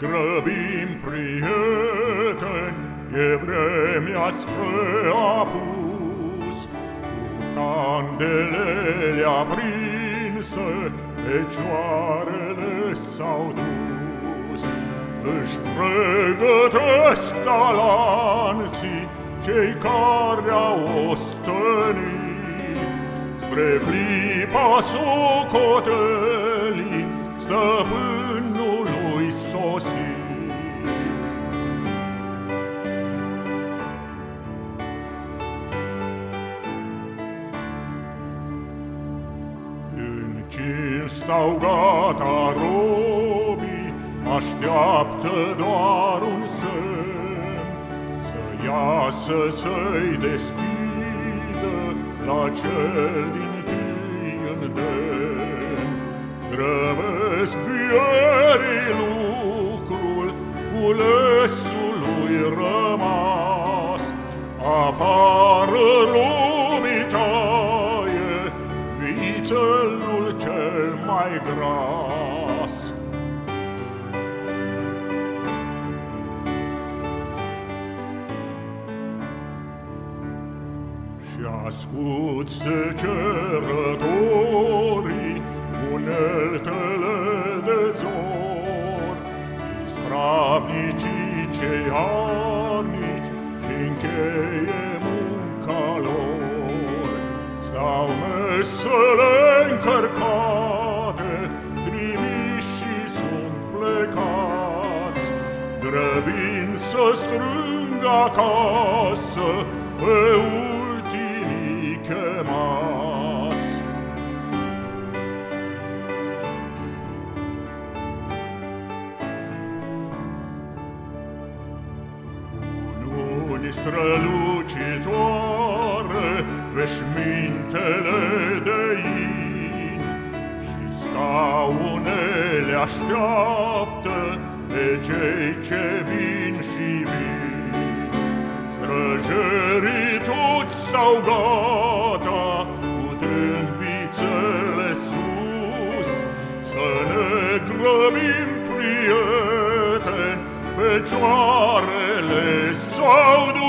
grăbim, prieteni, e vremea spre apus, cu candelele aprinse, fecioarele s-au dus. Își pregătesc talanții cei care au ostenit spre clipa socotelii În cil stau gata robii, așteaptă doar un semn, Să iasă să-i deschidă la cel din tâi îndemn. Grăbesc vierii lucrul culesului rămas, Afară robii vițelul cel mai gras. Și ascult se cerătorii uneltele de zor, Ispravnicii cei harnici și încheie munca lor. Stau mesele Grăbind să strâng acasă pe ultimii chemați. Cununi strălucitoare veșmintele de in Și scaunele așteaptă pe cei ce vin și vin. Străjerii toți stau gata, cu trâmbițele sus, să ne grăbim, prieteni, fecioarele sau de